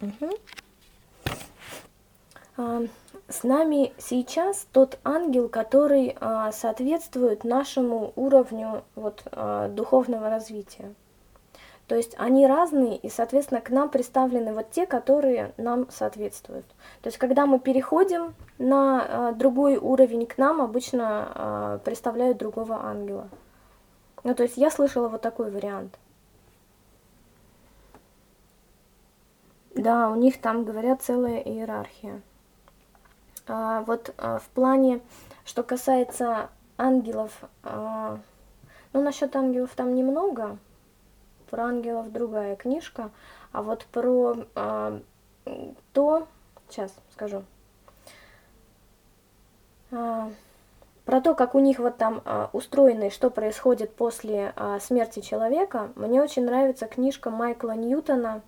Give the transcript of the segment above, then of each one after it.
Угу. А, с нами сейчас тот ангел, который а, соответствует нашему уровню вот, а, духовного развития. То есть они разные, и, соответственно, к нам представлены вот те, которые нам соответствуют. То есть когда мы переходим на другой уровень, к нам обычно представляют другого ангела. Ну, то есть я слышала вот такой вариант. Да, у них там, говорят, целая иерархия. А, вот а, в плане, что касается ангелов, а, ну, насчет ангелов там немного, про ангелов другая книжка, а вот про а, то, сейчас скажу, а, про то, как у них вот там а, устроено и что происходит после а, смерти человека, мне очень нравится книжка Майкла Ньютона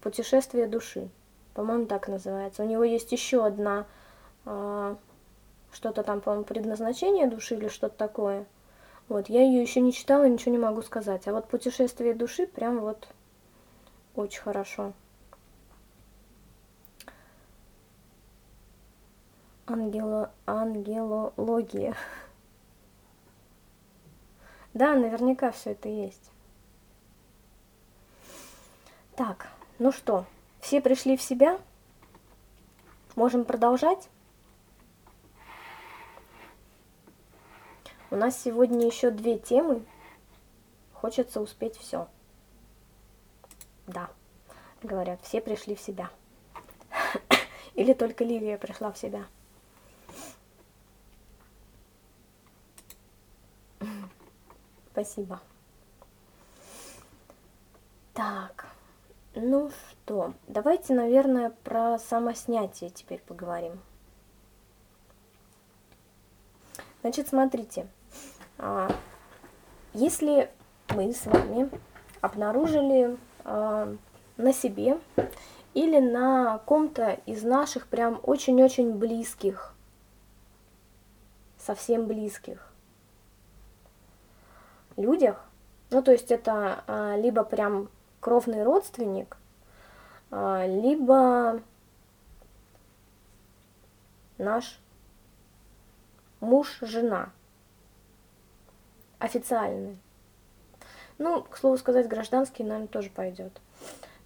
«Путешествие души». По-моему, так называется. У него есть еще одна а, что-то там, по-моему, предназначение души или что-то такое. Вот, я ее еще не читала, ничего не могу сказать. А вот путешествие души прям вот очень хорошо. Ангело... Ангелология. Да, наверняка все это есть. Так, ну что, все пришли в себя? Можем продолжать? У нас сегодня еще две темы. Хочется успеть все. Да, говорят, все пришли в себя. Или только Ливия пришла в себя. Спасибо. Так, ну что, давайте, наверное, про самоснятие теперь поговорим. Значит, смотрите, а, если мы с вами обнаружили а, на себе или на ком-то из наших прям очень-очень близких, совсем близких людях, ну то есть это а, либо прям кровный родственник, либо наш муж, жена – официальный. Ну, к слову сказать, гражданский, наверное, тоже пойдет.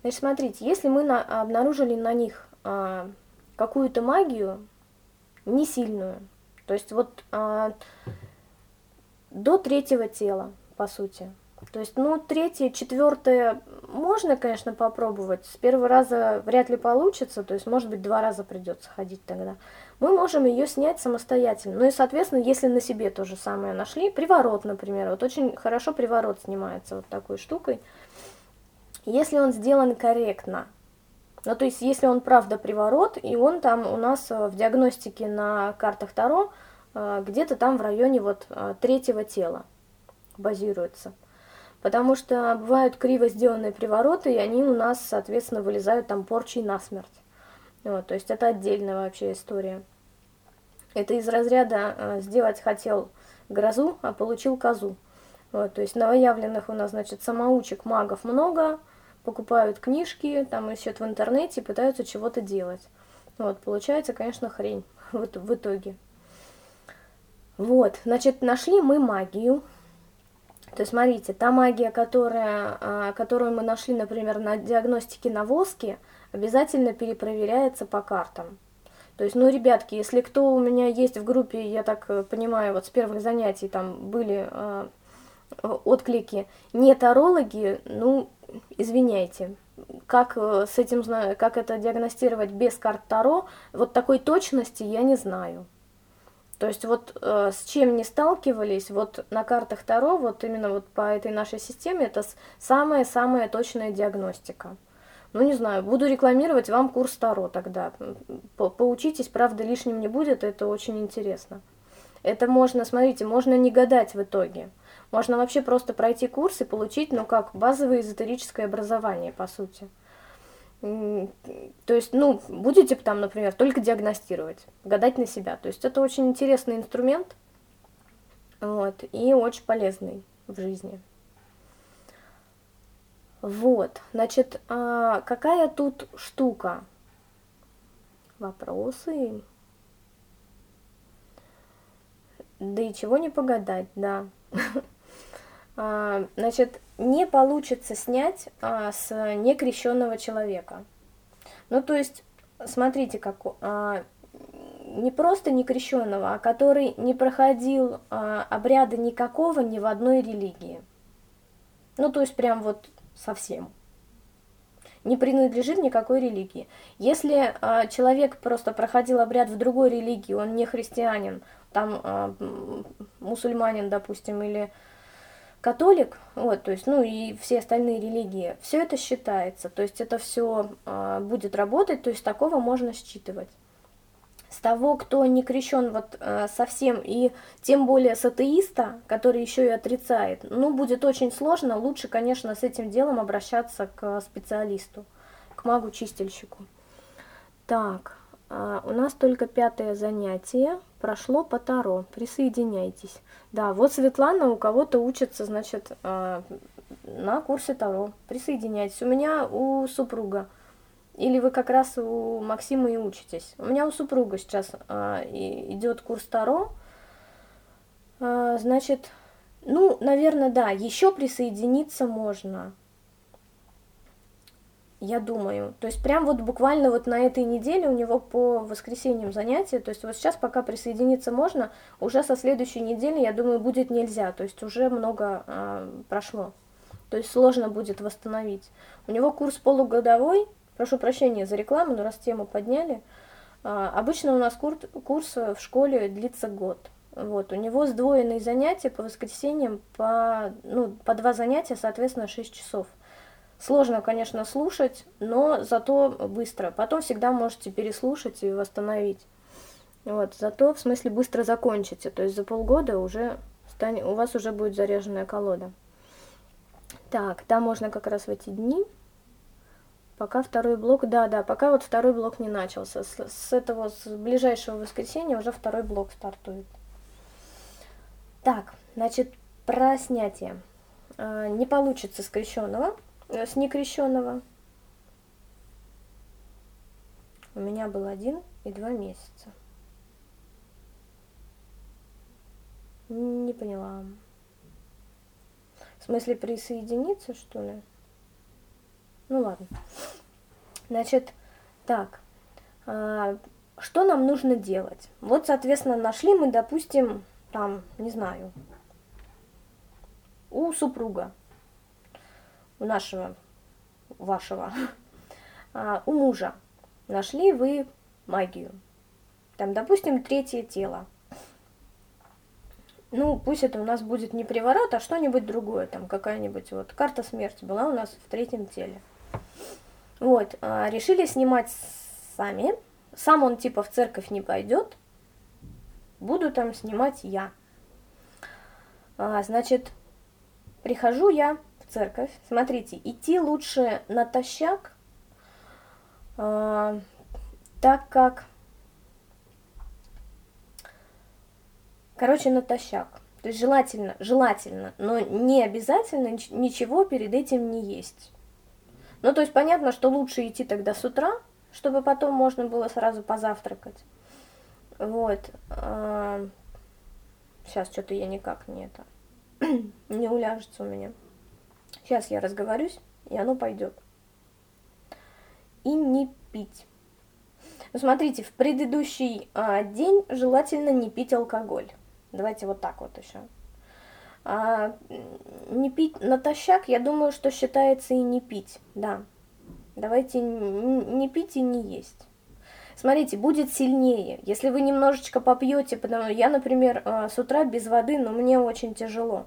Значит, смотрите, если мы на, обнаружили на них а, какую-то магию, не сильную, то есть вот а, до третьего тела, по сути, то есть, ну, третье, четвертое можно, конечно, попробовать. С первого раза вряд ли получится, то есть, может быть, два раза придется ходить тогда. Мы можем ее снять самостоятельно. Ну и, соответственно, если на себе то же самое нашли, приворот, например, вот очень хорошо приворот снимается вот такой штукой. Если он сделан корректно, ну, то есть, если он правда приворот, и он там у нас э, в диагностике на картах Таро э, где-то там в районе вот э, третьего тела базируется. Потому что бывают криво сделанные привороты, и они у нас, соответственно, вылезают там порчей насмерть. Вот, то есть это отдельная вообще история. Это из разряда э, сделать хотел грозу, а получил козу. Вот, то есть новоявленных у нас, значит, самоучек, магов много, покупают книжки, там ищут в интернете, пытаются чего-то делать. Вот, получается, конечно, хрень вот, в итоге. Вот, значит, нашли мы магию, то есть, смотрите, та магия, которая, а, которую мы нашли, например, на диагностике на воске, обязательно перепроверяется по картам. То есть, ну, ребятки, если кто у меня есть в группе, я так э, понимаю, вот с первых занятий там были э, отклики, не тарологи, ну, извиняйте. Как э, с этим знаю, как это диагностировать без карт Таро, вот такой точности я не знаю. То есть вот э, с чем не сталкивались, вот на картах Таро, вот именно вот по этой нашей системе, это самая-самая точная диагностика. Ну, не знаю, буду рекламировать вам курс Таро тогда. По Поучитесь, правда, лишним не будет, это очень интересно. Это можно, смотрите, можно не гадать в итоге. Можно вообще просто пройти курс и получить, ну, как базовое эзотерическое образование, по сути. То есть, ну, будете там, например, только диагностировать, гадать на себя. То есть это очень интересный инструмент, вот, и очень полезный в жизни. Вот, значит, а какая тут штука? Вопросы? Да и чего не погадать, да. А, значит, не получится снять а, с некрещенного человека. Ну, то есть, смотрите, как а, не просто некрещенного, а который не проходил обряда никакого ни в одной религии. Ну, то есть, прям вот совсем. Не принадлежит никакой религии. Если э, человек просто проходил обряд в другой религии, он не христианин, там э, мусульманин, допустим, или католик, вот, то есть, ну и все остальные религии, все это считается, то есть это все э, будет работать, то есть такого можно считывать. С того, кто не крещен вот э, совсем, и тем более с атеиста, который еще и отрицает, ну, будет очень сложно, лучше, конечно, с этим делом обращаться к специалисту, к магу-чистильщику. Так, у нас только пятое занятие, прошло по Таро, присоединяйтесь. Да, вот Светлана у кого-то учится, значит, э, на курсе Таро, присоединяйтесь. У меня у супруга или вы как раз у Максима и учитесь? У меня у супруга сейчас а, идет курс Таро. А, значит, ну, наверное, да, еще присоединиться можно. Я думаю. То есть прям вот буквально вот на этой неделе у него по воскресеньям занятия. То есть вот сейчас пока присоединиться можно, уже со следующей недели, я думаю, будет нельзя. То есть уже много а, прошло. То есть сложно будет восстановить. У него курс полугодовой, Прошу прощения за рекламу, но раз тему подняли. А, обычно у нас курс, курс в школе длится год. Вот, у него сдвоенные занятия по воскресеньям, по, ну, по два занятия, соответственно, 6 часов. Сложно, конечно, слушать, но зато быстро. Потом всегда можете переслушать и восстановить. Вот, зато в смысле быстро закончите. То есть за полгода уже станет, у вас уже будет заряженная колода. Так, там можно как раз в эти дни Пока второй блок, да, да, пока вот второй блок не начался. С, с этого, с ближайшего воскресенья уже второй блок стартует. Так, значит, про снятие. А, не получится с крещенного, э, с некрещенного. У меня был один и два месяца. Не поняла. В смысле присоединиться, что ли? Ну ладно. Значит, так, а, что нам нужно делать? Вот, соответственно, нашли мы, допустим, там, не знаю, у супруга, у нашего, вашего, а, у мужа. Нашли вы магию. Там, допустим, третье тело. Ну, пусть это у нас будет не приворот, а что-нибудь другое. Там какая-нибудь вот карта смерти была у нас в третьем теле. Вот, а, решили снимать сами. Сам он типа в церковь не пойдет. Буду там снимать я. А, значит, прихожу я церковь. Смотрите, идти лучше натощак, а, так как... Короче, натощак. То есть желательно, желательно, но не обязательно ничего перед этим не есть. Ну, то есть понятно, что лучше идти тогда с утра, чтобы потом можно было сразу позавтракать. Вот. Сейчас а, что-то я никак не это не уляжется у меня. Сейчас я разговорюсь, и оно пойдет. И не пить. Ну, смотрите, в предыдущий а, день желательно не пить алкоголь. Давайте вот так вот еще. А, не пить натощак, я думаю, что считается и не пить, да. Давайте не пить и не есть. Смотрите, будет сильнее. Если вы немножечко попьете, потому я, например, а, с утра без воды, но мне очень тяжело.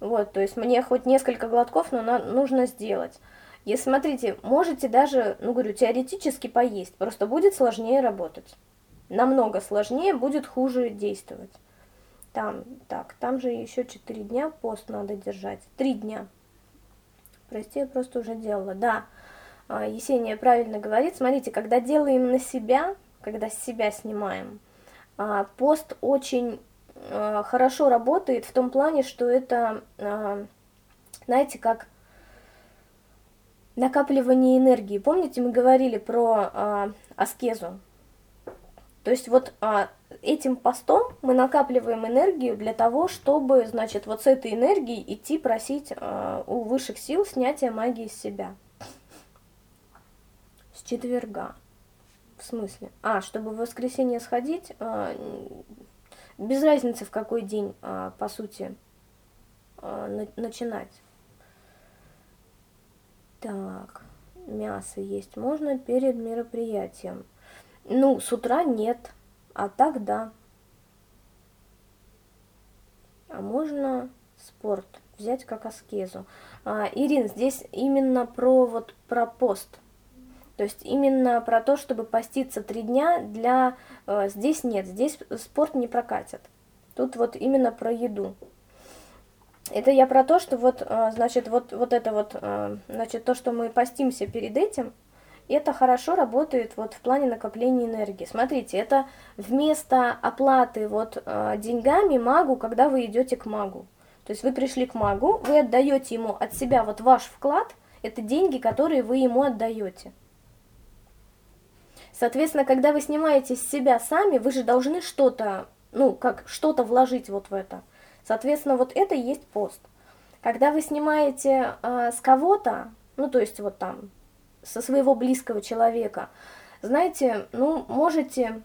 Вот, то есть мне хоть несколько глотков, но на, нужно сделать. Если, смотрите, можете даже, ну, говорю, теоретически поесть, просто будет сложнее работать. Намного сложнее, будет хуже действовать. Там, так, там же еще 4 дня пост надо держать. 3 дня. Прости, я просто уже делала. Да, а, Есения правильно говорит. Смотрите, когда делаем на себя, когда с себя снимаем, а, пост очень хорошо работает в том плане, что это, знаете, как накапливание энергии. Помните, мы говорили про а, аскезу? То есть вот этим постом мы накапливаем энергию для того, чтобы, значит, вот с этой энергией идти просить у высших сил снятия магии с себя. С четверга. В смысле? А, чтобы в воскресенье сходить, без разницы в какой день, а, по сути, а, на, начинать. Так, мясо есть можно перед мероприятием. Ну, с утра нет, а так да. А можно спорт взять как аскезу. А, Ирин, здесь именно про вот про пост. То есть именно про то, чтобы поститься три дня для... Э, здесь нет, здесь спорт не прокатит. Тут вот именно про еду. Это я про то, что вот, э, значит, вот, вот это вот, э, значит, то, что мы постимся перед этим, это хорошо работает вот в плане накопления энергии. Смотрите, это вместо оплаты вот деньгами магу, когда вы идете к магу. То есть вы пришли к магу, вы отдаете ему от себя вот ваш вклад, это деньги, которые вы ему отдаете. Соответственно, когда вы снимаете с себя сами, вы же должны что-то, ну, как что-то вложить вот в это. Соответственно, вот это и есть пост. Когда вы снимаете э, с кого-то, ну, то есть вот там со своего близкого человека, знаете, ну, можете,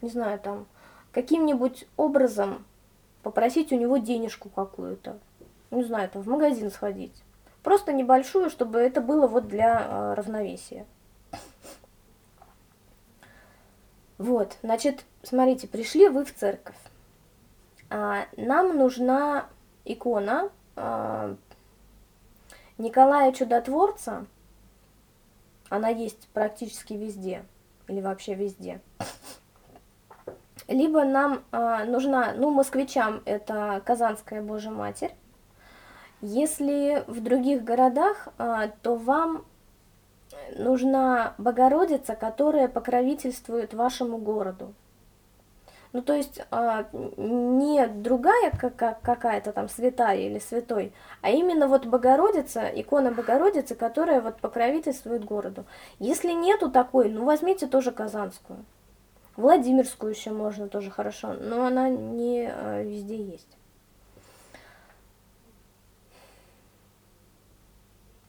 не знаю, там, каким-нибудь образом попросить у него денежку какую-то, не знаю, там, в магазин сходить. Просто небольшую, чтобы это было вот для э, равновесия. Вот, значит, смотрите, пришли вы в церковь. А, нам нужна икона а, Николая Чудотворца, она есть практически везде, или вообще везде. Либо нам а, нужна, ну, москвичам это Казанская Божья Матерь. Если в других городах, то вам нужна Богородица, которая покровительствует вашему городу. Ну, то есть а, не другая какая-то там святая или святой, а именно вот Богородица, икона Богородицы, которая вот покровительствует городу. Если нету такой, ну, возьмите тоже Казанскую. Владимирскую еще можно тоже хорошо, но она не а, везде есть.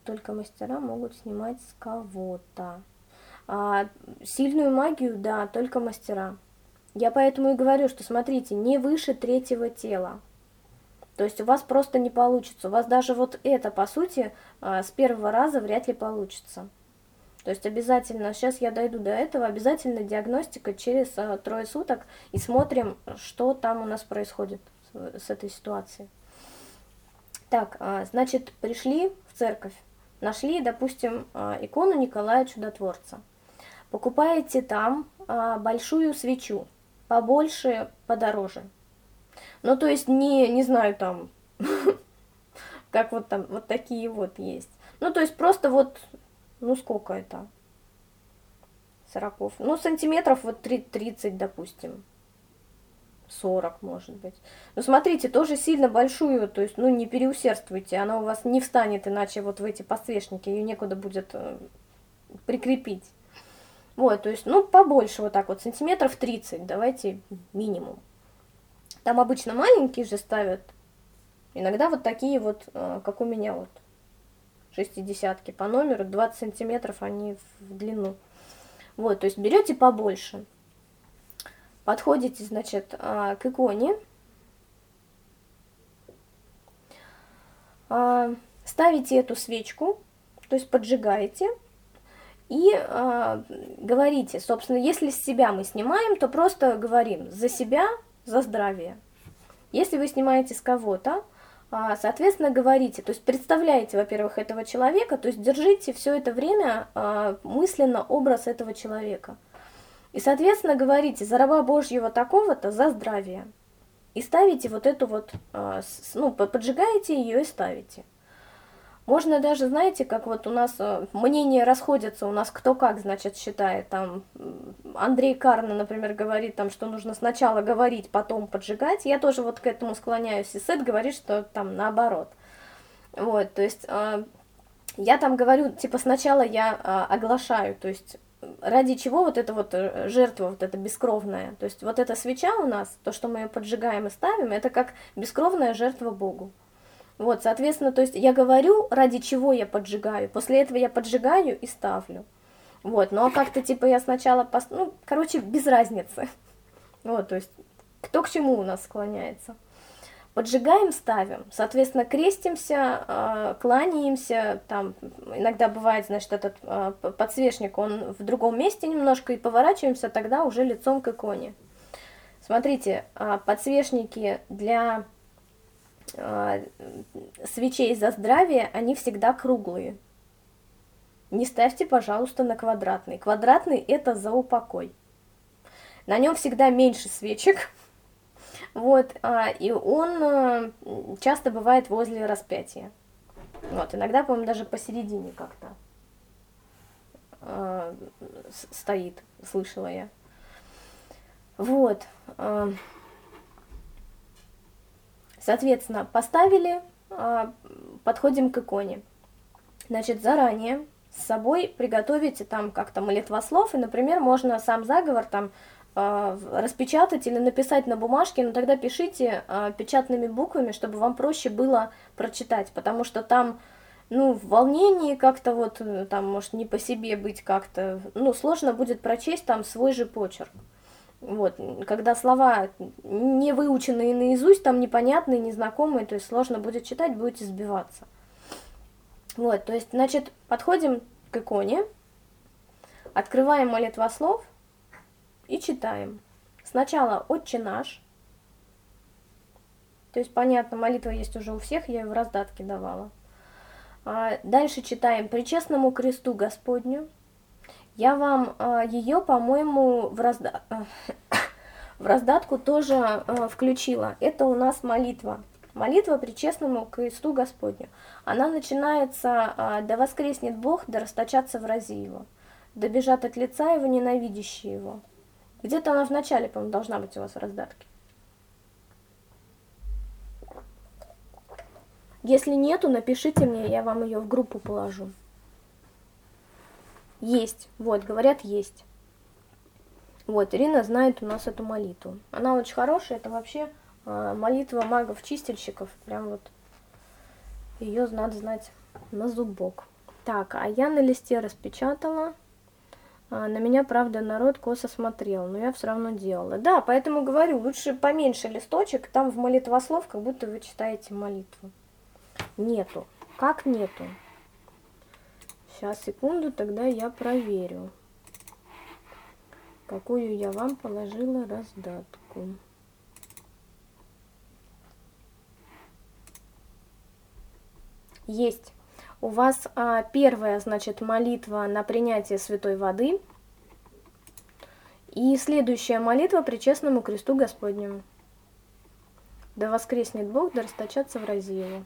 Только мастера могут снимать с кого-то. А, сильную магию, да, только мастера. Я поэтому и говорю, что смотрите, не выше третьего тела. То есть у вас просто не получится. У вас даже вот это, по сути, а, с первого раза вряд ли получится. То есть обязательно, сейчас я дойду до этого, обязательно диагностика через а, трое суток и смотрим, что там у нас происходит с, этой ситуацией. Так, а, значит, пришли в церковь, нашли, допустим, икону Николая Чудотворца. Покупаете там большую свечу, побольше, подороже. Ну, то есть не, не знаю, там, как вот там, вот такие вот есть. Ну, то есть просто вот, ну, сколько это? Сороков. Ну, сантиметров вот 30, допустим. 40, может быть. Ну, смотрите, тоже сильно большую, то есть, ну, не переусердствуйте, она у вас не встанет, иначе вот в эти подсвечники ее некуда будет э, прикрепить. Вот, то есть, ну, побольше вот так вот, сантиметров 30, давайте минимум. Там обычно маленькие же ставят, иногда вот такие вот, э, как у меня вот, шестидесятки по номеру, 20 сантиметров они в длину. Вот, то есть берете побольше, подходите, значит, э, к иконе, э, ставите эту свечку, то есть поджигаете, и э, говорите, собственно, если с себя мы снимаем, то просто говорим за себя, за здравие. Если вы снимаете с кого-то, соответственно, говорите, то есть представляете, во-первых, этого человека, то есть держите все это время мысленно образ этого человека. И, соответственно, говорите за раба Божьего такого-то, за здравие. И ставите вот эту вот, э, ну, поджигаете ее и ставите. Можно даже, знаете, как вот у нас э, мнения расходятся, у нас кто как, значит, считает. Там Андрей Карна, например, говорит, там, что нужно сначала говорить, потом поджигать. Я тоже вот к этому склоняюсь. И Сет говорит, что там наоборот. Вот, то есть, э, я там говорю, типа сначала я а, оглашаю, то есть ради чего вот эта вот э, жертва, вот эта бескровная. То есть вот эта свеча у нас, то, что мы ее поджигаем и ставим, это как бескровная жертва Богу. Вот, соответственно, то есть я говорю, ради чего я поджигаю, после этого я поджигаю и ставлю. Вот, ну а как-то типа я сначала, пос... ну, короче, без разницы. Вот, то есть кто к чему у нас склоняется. Поджигаем, ставим, соответственно, крестимся, э, кланяемся, там иногда бывает, значит, этот э, подсвечник, он в другом месте немножко, и поворачиваемся тогда уже лицом к иконе. Смотрите, э, подсвечники для свечей за здравие, они всегда круглые. Не ставьте, пожалуйста, на квадратный. Квадратный – это за упокой. На нем всегда меньше свечек, вот, а, и он а, часто бывает возле распятия. Вот, иногда, по-моему, даже посередине как-то а, стоит, слышала я. Вот. Соответственно, поставили, подходим к иконе. Значит, заранее с собой приготовите там как-то молитвослов, и, например, можно сам заговор там распечатать или написать на бумажке, но тогда пишите а, печатными буквами, чтобы вам проще было прочитать, потому что там, ну, в волнении как-то вот, э, там, может, не по себе быть как-то, ну, сложно будет прочесть там свой же почерк. Вот, когда слова не выученные наизусть, там непонятные, незнакомые, то есть сложно будет читать, будете сбиваться. Вот, то есть, значит, подходим к иконе, открываем молитвослов, и читаем. Сначала «Отче наш». То есть, понятно, молитва есть уже у всех, я ее в раздатке давала. А дальше читаем «Причестному кресту Господню». Я вам а, ее, по-моему, в, разда... в раздатку тоже а, включила. Это у нас молитва. Молитва причестному кресту Господню. Она начинается а, «Да воскреснет Бог, да расточатся врази его, да бежат от лица его ненавидящие его». Где-то она в начале, по-моему, должна быть у вас в раздатке. Если нету, напишите мне, я вам ее в группу положу. Есть, вот, говорят, есть. Вот, Ирина знает у нас эту молитву. Она очень хорошая, это вообще э, молитва магов-чистильщиков. Прям вот ее надо знать на зубок. Так, а я на листе распечатала. А, на меня, правда, народ косо смотрел, но я все равно делала. Да, поэтому говорю, лучше поменьше листочек, там в молитвослов, как будто вы читаете молитву. Нету. Как нету? Сейчас, секунду, тогда я проверю, какую я вам положила раздатку. Есть у вас а, первая, значит, молитва на принятие святой воды. И следующая молитва при честному кресту Господнему. Да воскреснет Бог, да расточатся в его.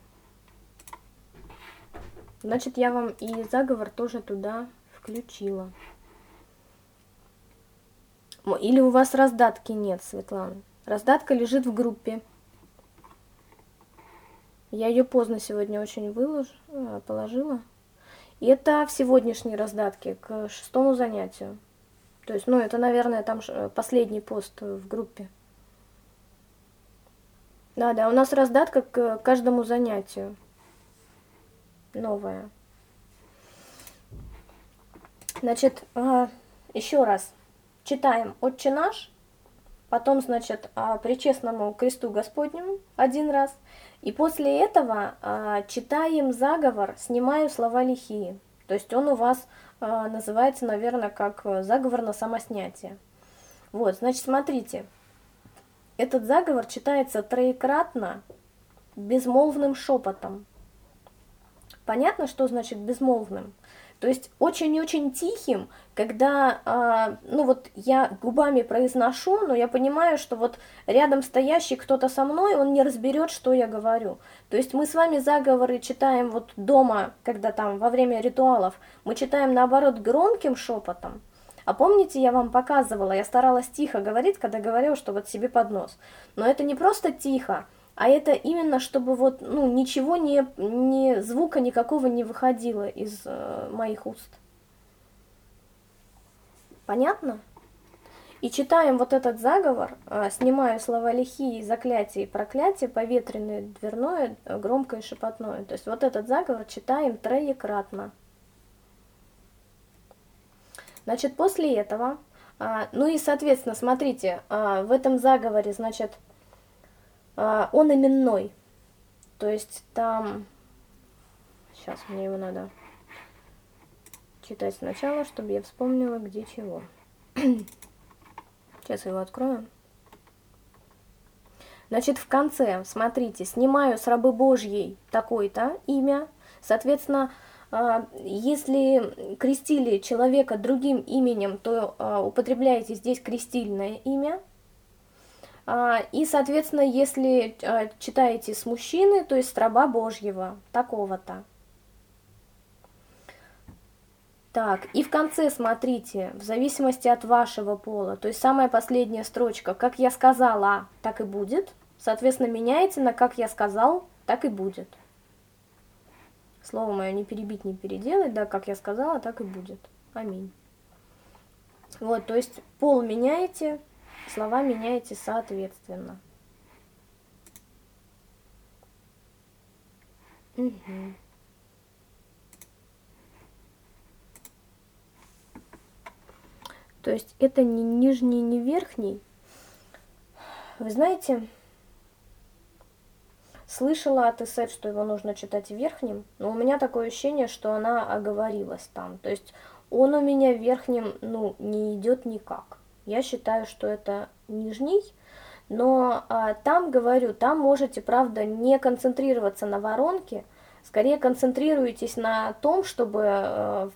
Значит, я вам и заговор тоже туда включила. Или у вас раздатки нет, Светлана. Раздатка лежит в группе. Я ее поздно сегодня очень выложу, э, положила. И это в сегодняшней раздатке, к шестому занятию. То есть, ну, это, наверное, там э, последний пост в группе. Да, да, у нас раздатка к каждому занятию. Новая. Значит, а, еще раз. Читаем «Отче наш», потом, значит, а, «Причестному кресту Господнему» один раз – и после этого э, читаем заговор, снимаю слова лихие. То есть он у вас э, называется, наверное, как заговор на самоснятие. Вот, значит, смотрите. Этот заговор читается троекратно безмолвным шепотом. Понятно, что значит безмолвным? То есть очень-очень тихим, когда, э, ну вот я губами произношу, но я понимаю, что вот рядом стоящий кто-то со мной, он не разберет, что я говорю. То есть мы с вами заговоры читаем вот дома, когда там во время ритуалов, мы читаем наоборот громким шепотом. А помните, я вам показывала, я старалась тихо говорить, когда говорила, что вот себе под нос. Но это не просто тихо, а это именно, чтобы вот, ну, ничего не, не звука никакого не выходило из э, моих уст. Понятно? И читаем вот этот заговор, э, снимаю слова лихие, заклятие и проклятие, поветренное, дверное, громкое и шепотное. То есть вот этот заговор читаем троекратно. Значит, после этого, э, ну и, соответственно, смотрите, э, в этом заговоре, значит, он именной. То есть там... Сейчас мне его надо читать сначала, чтобы я вспомнила, где чего. Сейчас его открою. Значит, в конце, смотрите, снимаю с рабы Божьей такое-то имя. Соответственно, а, если крестили человека другим именем, то а, употребляете здесь крестильное имя – а, и, соответственно, если а, читаете с мужчины, то есть раба Божьего, такого-то. Так, и в конце смотрите, в зависимости от вашего пола, то есть самая последняя строчка, как я сказала, так и будет. Соответственно, меняете на как я сказал, так и будет. Слово мое не перебить, не переделать, да, как я сказала, так и будет. Аминь. Вот, то есть пол меняете, Слова меняете соответственно. Угу. То есть это не нижний, не верхний. Вы знаете, слышала от Исет, что его нужно читать верхним, но у меня такое ощущение, что она оговорилась там. То есть он у меня верхним, ну, не идет никак. Я считаю, что это нижний, но а, там, говорю, там можете, правда, не концентрироваться на воронке, скорее концентрируйтесь на том, чтобы э,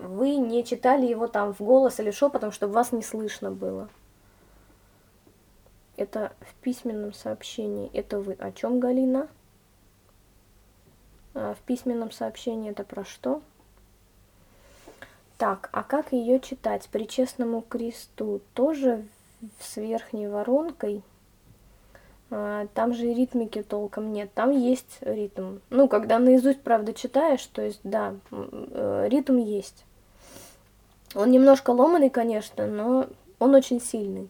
вы не читали его там в голос или шепотом, чтобы вас не слышно было. Это в письменном сообщении. Это вы о чем, Галина? А в письменном сообщении это про что? Так, а как ее читать? При честному кресту тоже с верхней воронкой. А, там же ритмики толком нет, там есть ритм. Ну, когда наизусть, правда, читаешь, то есть, да, э, ритм есть. Он немножко ломанный, конечно, но он очень сильный.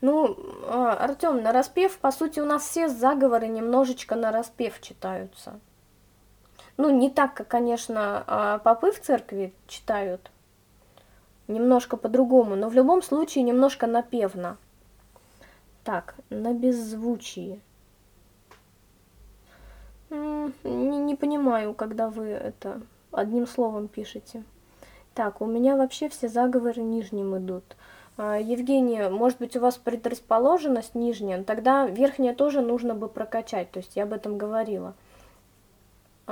Ну, а, Артем, на распев, по сути, у нас все заговоры немножечко на распев читаются. Ну, не так, как, конечно, а, попы в церкви читают, немножко по-другому, но в любом случае немножко напевно. Так, на беззвучии. Не, не понимаю, когда вы это одним словом пишете. Так, у меня вообще все заговоры нижним идут. А, Евгения, может быть, у вас предрасположенность нижняя, тогда верхняя тоже нужно бы прокачать, то есть я об этом говорила.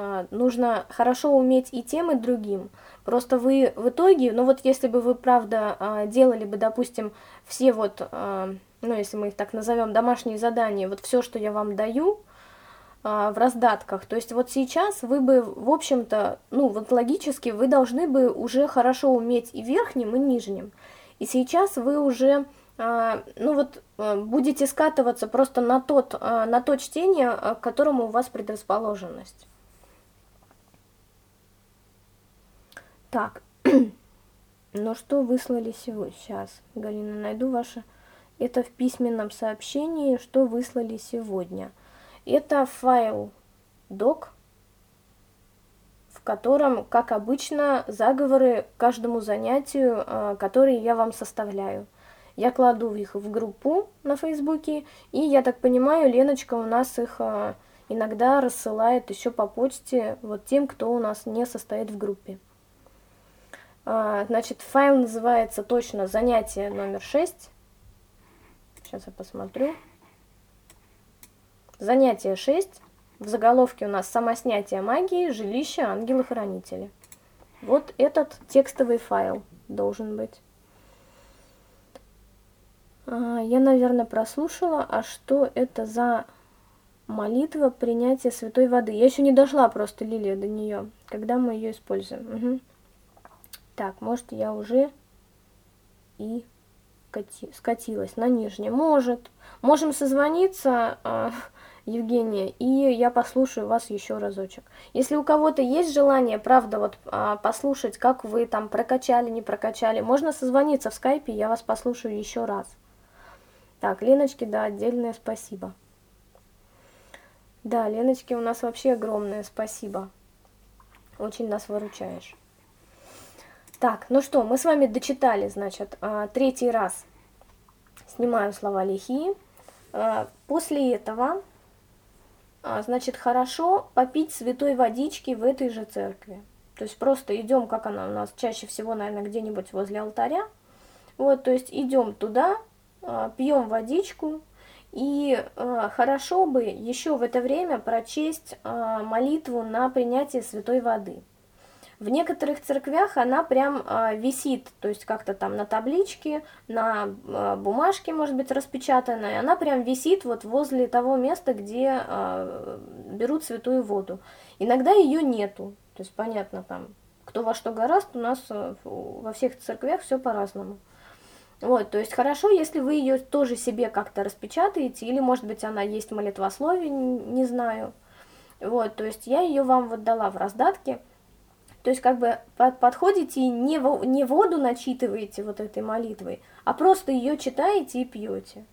А, нужно хорошо уметь и тем, и другим. Просто вы в итоге, ну вот если бы вы, правда, а, делали бы, допустим, все вот, а, ну если мы их так назовем, домашние задания, вот все, что я вам даю, в раздатках. То есть вот сейчас вы бы, в общем-то, ну вот логически вы должны бы уже хорошо уметь и верхним, и нижним. И сейчас вы уже, ну вот, будете скатываться просто на, тот, на то чтение, к которому у вас предрасположенность. Так, ну что выслали сегодня? Сейчас, Галина, найду ваше. Это в письменном сообщении, что выслали сегодня. Это файл док, в котором, как обычно, заговоры каждому занятию, а, которые я вам составляю. Я кладу их в группу на Фейсбуке, и, я так понимаю, Леночка у нас их а, иногда рассылает еще по почте вот тем, кто у нас не состоит в группе. А, значит, файл называется точно занятие номер 6. Сейчас я посмотрю. Занятие 6. В заголовке у нас самоснятие магии, жилище, ангелы-хранители. Вот этот текстовый файл должен быть. А, я, наверное, прослушала, а что это за молитва принятия святой воды? Я еще не дошла просто, Лилия, до нее. Когда мы ее используем? Угу. Так, может я уже и скати, скатилась на нижнее? Может. Можем созвониться, э, Евгения, и я послушаю вас еще разочек. Если у кого-то есть желание, правда, вот э, послушать, как вы там прокачали, не прокачали, можно созвониться в скайпе, я вас послушаю еще раз. Так, Леночке, да, отдельное спасибо. Да, Леночке у нас вообще огромное спасибо. Очень нас выручаешь. Так, ну что, мы с вами дочитали, значит, а, третий раз снимаю слова лихие. А, после этого, а, значит, хорошо попить святой водички в этой же церкви. То есть просто идем, как она у нас чаще всего, наверное, где-нибудь возле алтаря. Вот, то есть идем туда, пьем водичку, и хорошо бы еще в это время прочесть молитву на принятие святой воды. В некоторых церквях она прям э, висит, то есть как-то там на табличке, на э, бумажке, может быть, распечатанная, она прям висит вот возле того места, где э, берут святую воду. Иногда ее нету, то есть понятно там, кто во что гораст, у нас э, во всех церквях все по-разному. Вот, то есть хорошо, если вы ее тоже себе как-то распечатаете, или, может быть, она есть в молитвослове, не знаю. Вот, то есть я ее вам вот дала в раздатке. То есть как бы подходите и не, не воду начитываете вот этой молитвой, а просто ее читаете и пьете.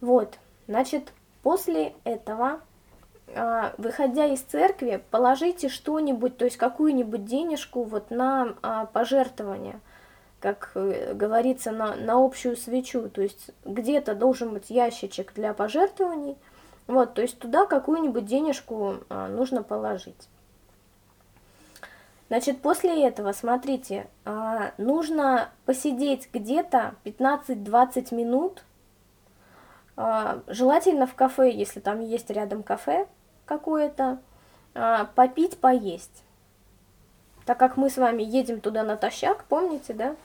Вот, значит, после этого, а, выходя из церкви, положите что-нибудь, то есть какую-нибудь денежку вот на а, пожертвование, как э, говорится, на, на общую свечу. То есть где-то должен быть ящичек для пожертвований, вот, то есть туда какую-нибудь денежку а, нужно положить. Значит, после этого, смотрите, а, нужно посидеть где-то 15-20 минут, а, желательно в кафе, если там есть рядом кафе какое-то, а, попить, поесть. Так как мы с вами едем туда натощак, помните, да?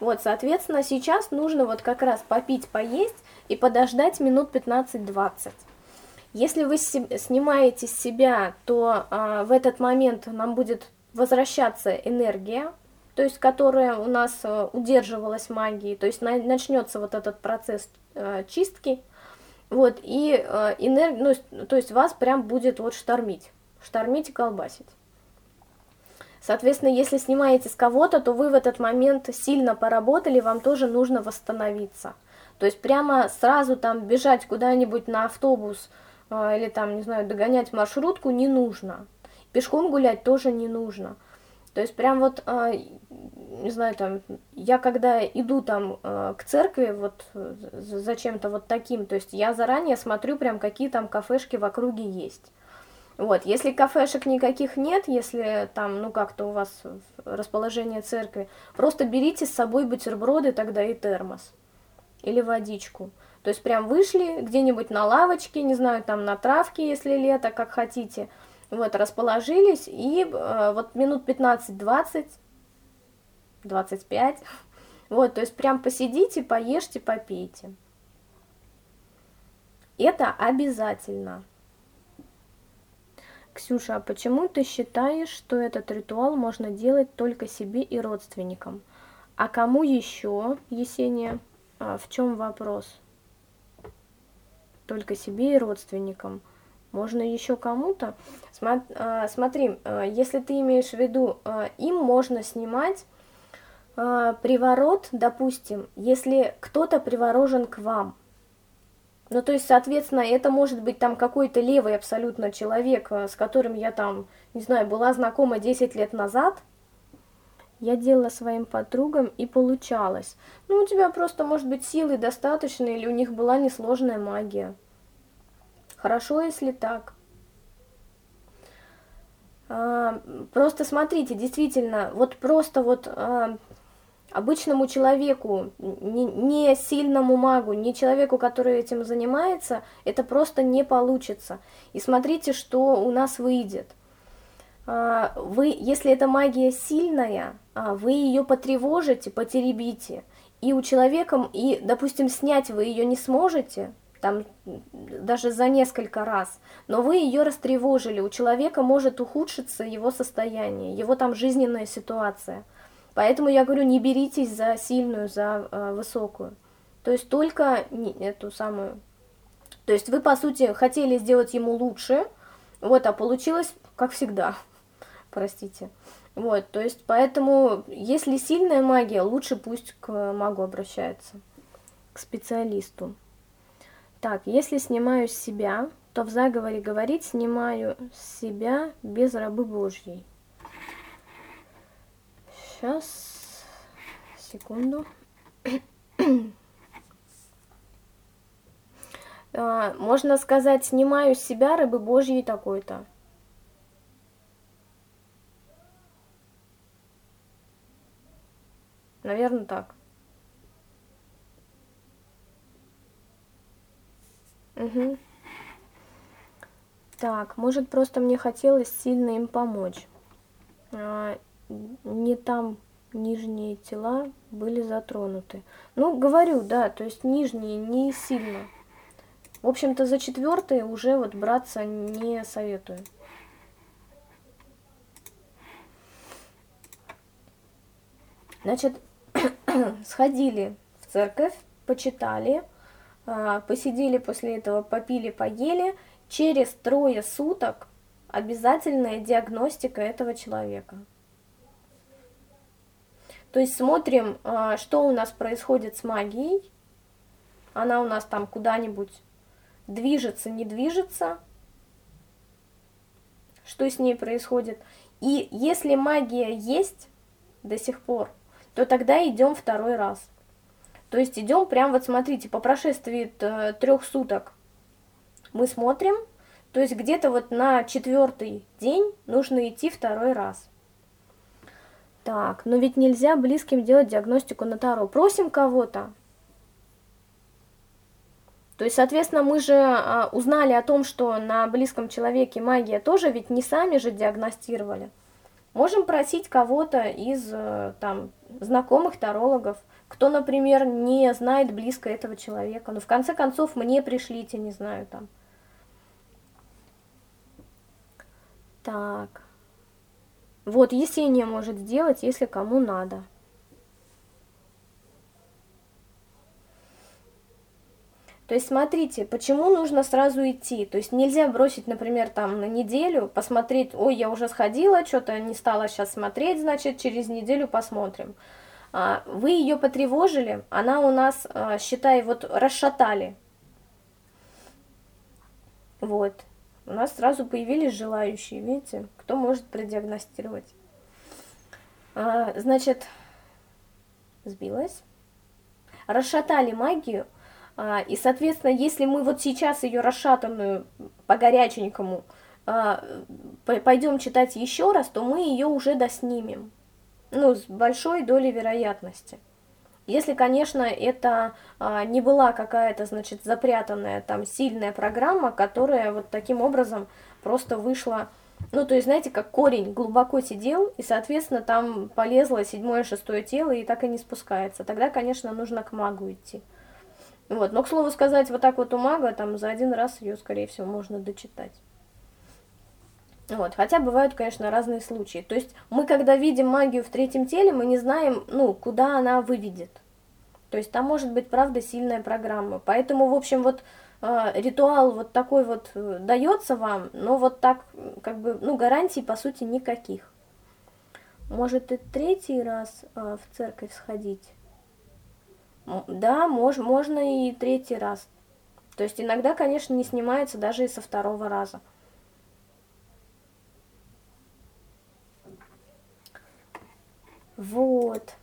Вот, соответственно, сейчас нужно вот как раз попить, поесть и подождать минут 15-20. Если вы снимаете с себя, то в этот момент нам будет возвращаться энергия, то есть которая у нас э, удерживалась магией, то есть начнется вот этот процесс э, чистки, вот, и э, энергия, ну, то есть вас прям будет вот штормить, штормить и колбасить. Соответственно, если снимаете с кого-то, то вы в этот момент сильно поработали, вам тоже нужно восстановиться. То есть прямо сразу там бежать куда-нибудь на автобус или там, не знаю, догонять маршрутку не нужно. Пешком гулять тоже не нужно. То есть прям вот, э, не знаю, там, я когда иду там э, к церкви, вот зачем-то вот таким, то есть я заранее смотрю прям, какие там кафешки в округе есть. Вот, если кафешек никаких нет, если там, ну, как-то у вас расположение церкви, просто берите с собой бутерброды тогда и термос. Или водичку. То есть прям вышли где-нибудь на лавочке, не знаю, там на травке, если лето, как хотите – вот, расположились, и э, вот минут 15-20, 25, вот, то есть прям посидите, поешьте, попейте. Это обязательно. Ксюша, а почему ты считаешь, что этот ритуал можно делать только себе и родственникам? А кому еще, Есения? А, в чем вопрос? Только себе и родственникам. Можно еще кому-то. А, смотри, а, если ты имеешь в виду, а, им можно снимать приворот, допустим, если кто-то приворожен к вам. Ну, то есть, соответственно, это может быть там какой-то левый абсолютно человек, с которым я там, не знаю, была знакома 10 лет назад. Я делала своим подругам и получалось. Ну, у тебя просто, может быть, силы достаточно, или у них была несложная магия. Хорошо, если так. А, просто смотрите, действительно, вот просто вот а, обычному человеку, не, не сильному магу, не человеку, который этим занимается, это просто не получится. И смотрите, что у нас выйдет. А, вы, если эта магия сильная, вы ее потревожите, потеребите, и у человека, и, допустим, снять вы ее не сможете, там даже за несколько раз, но вы ее растревожили, у человека может ухудшиться его состояние, его там жизненная ситуация. Поэтому я говорю, не беритесь за сильную, за э, высокую. То есть только не, эту самую. То есть вы, по сути, хотели сделать ему лучше, вот, а получилось, как всегда. Простите. Вот, то есть, поэтому, если сильная магия, лучше пусть к магу обращается, к специалисту. Так, если снимаю себя, то в заговоре говорить снимаю себя без рабы Божьей. Сейчас, секунду. А, можно сказать, снимаю себя рыбы Божьей такой-то. Наверное, так. Угу. Так, может, просто мне хотелось сильно им помочь. А, не там нижние тела были затронуты. Ну, говорю, да, то есть нижние не сильно. В общем-то, за четвертые уже вот браться не советую. Значит, сходили в церковь, почитали, посидели после этого, попили, поели. Через трое суток обязательная диагностика этого человека. То есть смотрим, а, что у нас происходит с магией. Она у нас там куда-нибудь движется, не движется. Что с ней происходит. И если магия есть до сих пор, то тогда идем второй раз. То есть идем прям, вот смотрите, по прошествии э, трех суток мы смотрим, то есть где-то вот на четвертый день нужно идти второй раз. Так, но ведь нельзя близким делать диагностику на Таро. Просим кого-то. То есть, соответственно, мы же а, узнали о том, что на близком человеке магия тоже ведь не сами же диагностировали. Можем просить кого-то из э, там, знакомых тарологов, кто, например, не знает близко этого человека. Но в конце концов мне пришлите, не знаю, там. Так. Вот, Есения может сделать, если кому надо. То есть смотрите, почему нужно сразу идти? То есть нельзя бросить, например, там на неделю, посмотреть, ой, я уже сходила, что-то не стала сейчас смотреть, значит, через неделю посмотрим. А, вы ее потревожили, она у нас, а, считай, вот расшатали. Вот. У нас сразу появились желающие, видите, кто может продиагностировать. А, значит, сбилась. Расшатали магию, и, соответственно, если мы вот сейчас ее расшатанную по горяченькому а, пойдем читать еще раз, то мы ее уже доснимем. Ну, с большой долей вероятности. Если, конечно, это а, не была какая-то, значит, запрятанная там сильная программа, которая вот таким образом просто вышла, ну, то есть, знаете, как корень глубоко сидел, и, соответственно, там полезло седьмое, шестое тело, и так и не спускается. Тогда, конечно, нужно к магу идти. Вот, но, к слову сказать, вот так вот у мага, там, за один раз ее, скорее всего, можно дочитать. Вот, хотя бывают, конечно, разные случаи. То есть мы, когда видим магию в третьем теле, мы не знаем, ну, куда она выведет. То есть там может быть, правда, сильная программа. Поэтому, в общем, вот э, ритуал вот такой вот э, дается вам, но вот так, как бы, ну, гарантий, по сути, никаких. Может и третий раз э, в церковь сходить? Да, мож, можно и третий раз. То есть иногда, конечно, не снимается даже и со второго раза. Вот.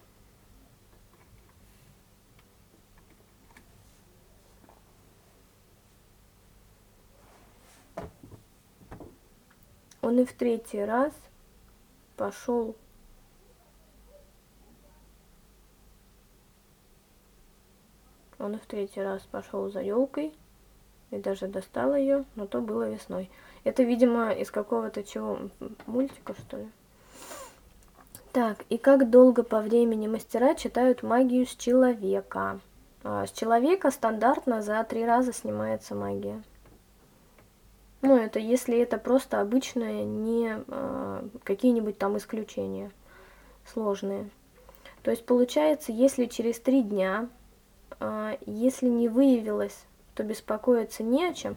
Он и в третий раз пошел Он в третий раз пошел за елкой и даже достал ее, но то было весной. Это, видимо, из какого-то чего мультика, что ли? Так, и как долго по времени мастера читают магию с человека? А, с человека стандартно за три раза снимается магия. Ну, это если это просто обычные, не а, какие-нибудь там исключения сложные. То есть получается, если через три дня, если не выявилось, то беспокоиться не о чем.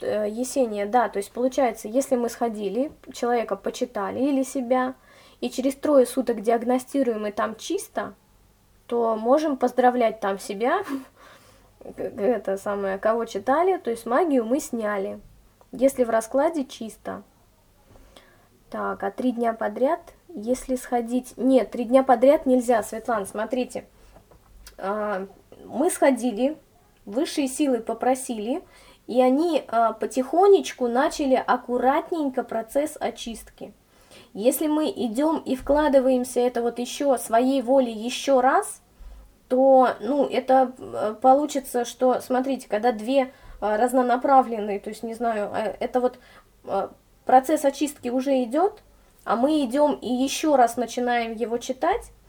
Э, Есения, да, то есть получается, если мы сходили, человека почитали или себя, и через трое суток диагностируем и там чисто, то можем поздравлять там себя, это самое, кого читали, то есть магию мы сняли, если в раскладе чисто. Так, а три дня подряд, если сходить... Нет, три дня подряд нельзя, Светлана, смотрите. А, мы сходили, высшие силы попросили, и они а, потихонечку начали аккуратненько процесс очистки. Если мы идем и вкладываемся это вот еще своей волей еще раз, то, ну, это э, получится, что, смотрите, когда две а, разнонаправленные, то есть, не знаю, э, это вот процесс очистки уже идет, а мы идем и еще раз начинаем его читать, а,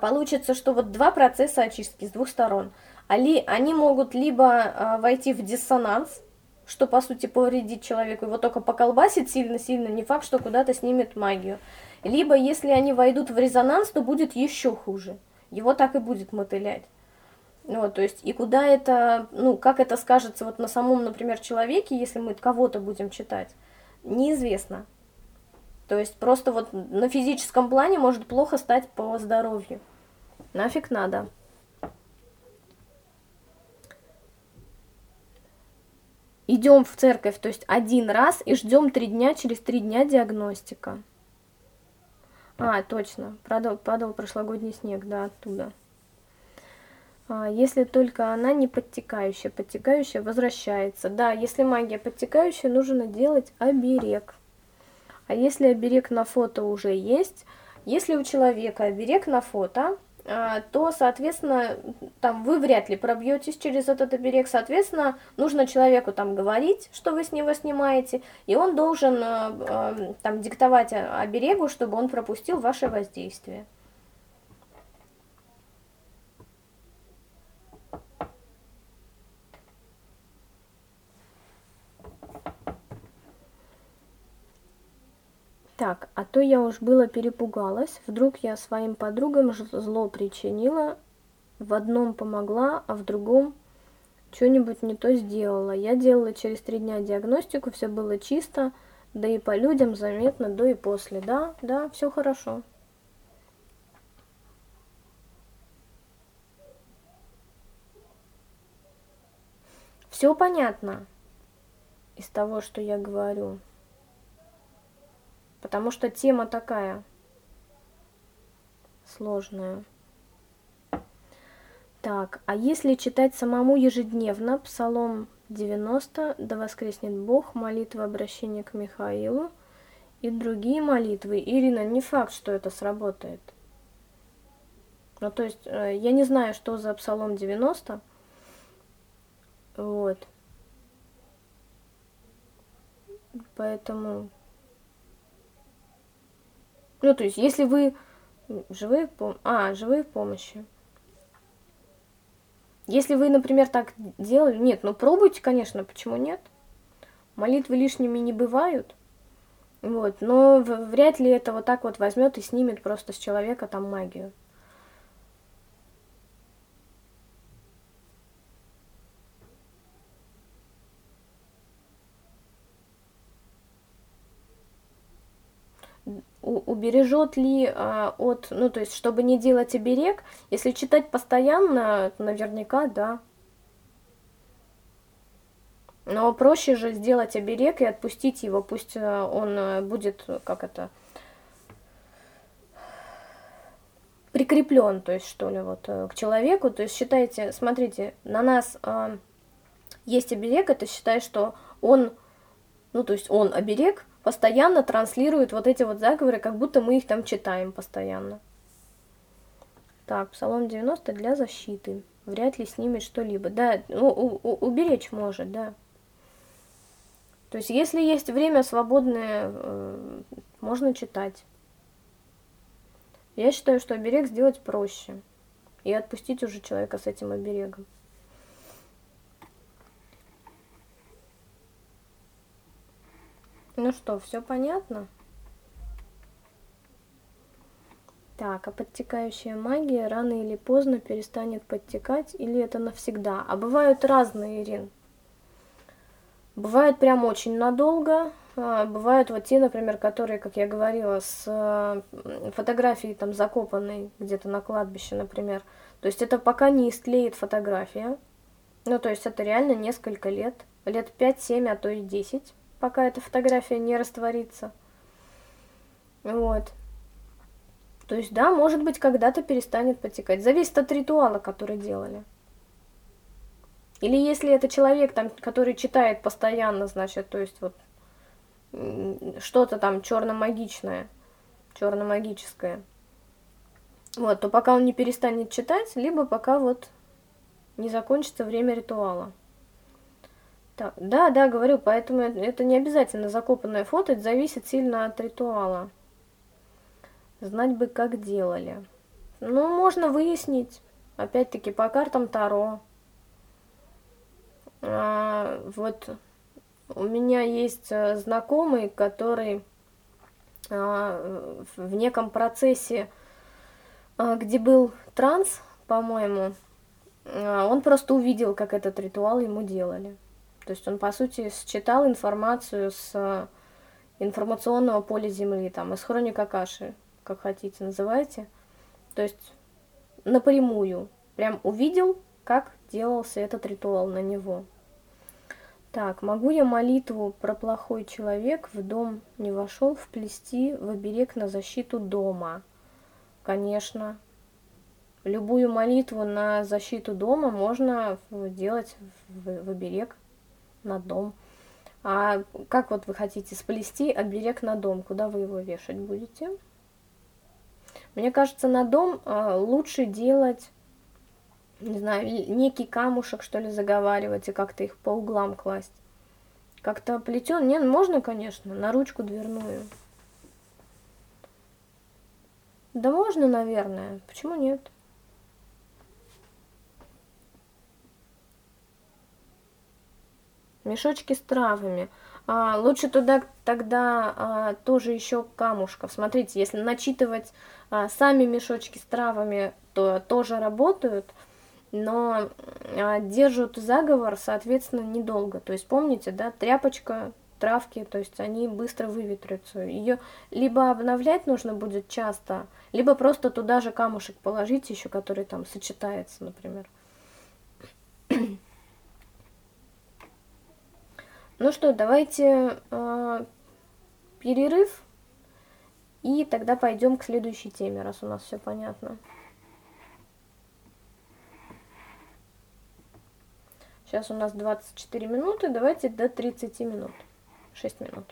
получится, что вот два процесса очистки с двух сторон. Али, они могут либо а, войти в диссонанс, что по сути повредит человеку, его только поколбасит сильно-сильно, не факт, что куда-то снимет магию. Либо если они войдут в резонанс, то будет еще хуже. Его так и будет мотылять. Вот, то есть, и куда это, ну, как это скажется вот на самом, например, человеке, если мы кого-то будем читать неизвестно. То есть просто вот на физическом плане может плохо стать по здоровью. Нафиг надо. Идем в церковь, то есть один раз и ждем три дня, через три дня диагностика. А, точно, падал, падал прошлогодний снег, да, оттуда. А, если только она не подтекающая. Подтекающая возвращается. Да, если магия подтекающая, нужно делать оберег. А если оберег на фото уже есть, если у человека оберег на фото, а, то, соответственно, там вы вряд ли пробьетесь через этот оберег, соответственно, нужно человеку там говорить, что вы с него снимаете, и он должен а, там диктовать оберегу, чтобы он пропустил ваше воздействие. Так, а то я уж было перепугалась, вдруг я своим подругам зло причинила, в одном помогла, а в другом что-нибудь не то сделала. Я делала через три дня диагностику, все было чисто, да и по людям заметно до и после. Да, да, все хорошо. Все понятно из того, что я говорю потому что тема такая сложная. Так, а если читать самому ежедневно Псалом 90, да воскреснет Бог, молитва обращения к Михаилу и другие молитвы, Ирина, не факт, что это сработает. Ну, то есть, э, я не знаю, что за Псалом 90, вот. Поэтому ну, то есть, если вы живые в А, живые помощи. Если вы, например, так делали... Нет, ну пробуйте, конечно, почему нет? Молитвы лишними не бывают. Вот, но вряд ли это вот так вот возьмет и снимет просто с человека там магию. Убережет ли а, от, ну, то есть, чтобы не делать оберег, если читать постоянно, наверняка, да. Но проще же сделать оберег и отпустить его, пусть э, он э, будет, как это, прикреплен, то есть, что ли, вот, э, к человеку. То есть, считайте, смотрите, на нас э, есть оберег, это считай, что он, ну, то есть, он оберег, постоянно транслирует вот эти вот заговоры, как будто мы их там читаем постоянно. Так, Псалом 90 для защиты. Вряд ли снимет что-либо. Да, ну, у, у, уберечь может, да. То есть, если есть время свободное, э, можно читать. Я считаю, что оберег сделать проще. И отпустить уже человека с этим оберегом. Ну что, все понятно? Так, а подтекающая магия рано или поздно перестанет подтекать или это навсегда? А бывают разные, Ирин. Бывают прям очень надолго, а, бывают вот те, например, которые, как я говорила, с э, фотографией там закопанной где-то на кладбище, например. То есть это пока не истлеет фотография. Ну, то есть это реально несколько лет, лет 5-7, а то и 10, пока эта фотография не растворится. Вот. То есть, да, может быть, когда-то перестанет потекать. Зависит от ритуала, который делали. Или если это человек, там, который читает постоянно, значит, то есть вот что-то там черно-магичное, черно-магическое. Вот, то пока он не перестанет читать, либо пока вот не закончится время ритуала. Да, да, говорю, поэтому это не обязательно закопанное фото, это зависит сильно от ритуала. Знать бы, как делали. Ну, можно выяснить, опять-таки, по картам Таро. А, вот у меня есть э, знакомый, который а, в неком процессе, а, где был транс, по-моему, а, он просто увидел, как этот ритуал ему делали. То есть он, по сути, считал информацию с информационного поля Земли, там, из хроника Каши как хотите называйте. То есть напрямую прям увидел, как делался этот ритуал на него. Так, могу я молитву про плохой человек в дом не вошел вплести в оберег на защиту дома? Конечно. Любую молитву на защиту дома можно делать в, в оберег на дом. А как вот вы хотите сплести оберег на дом? Куда вы его вешать будете? Мне кажется, на дом э, лучше делать, не знаю, некий камушек, что ли, заговаривать и как-то их по углам класть. Как-то плетен, нет, можно, конечно, на ручку дверную. Да можно, наверное, почему нет? Мешочки с травами. А, лучше туда тогда а, тоже еще камушков. Смотрите, если начитывать а, сами мешочки с травами, то тоже работают, но а, держат заговор, соответственно, недолго. То есть помните, да, тряпочка, травки, то есть они быстро выветрятся. Ее либо обновлять нужно будет часто, либо просто туда же камушек положить еще, который там сочетается, например. Ну что, давайте э, перерыв, и тогда пойдем к следующей теме, раз у нас все понятно. Сейчас у нас 24 минуты, давайте до 30 минут, 6 минут.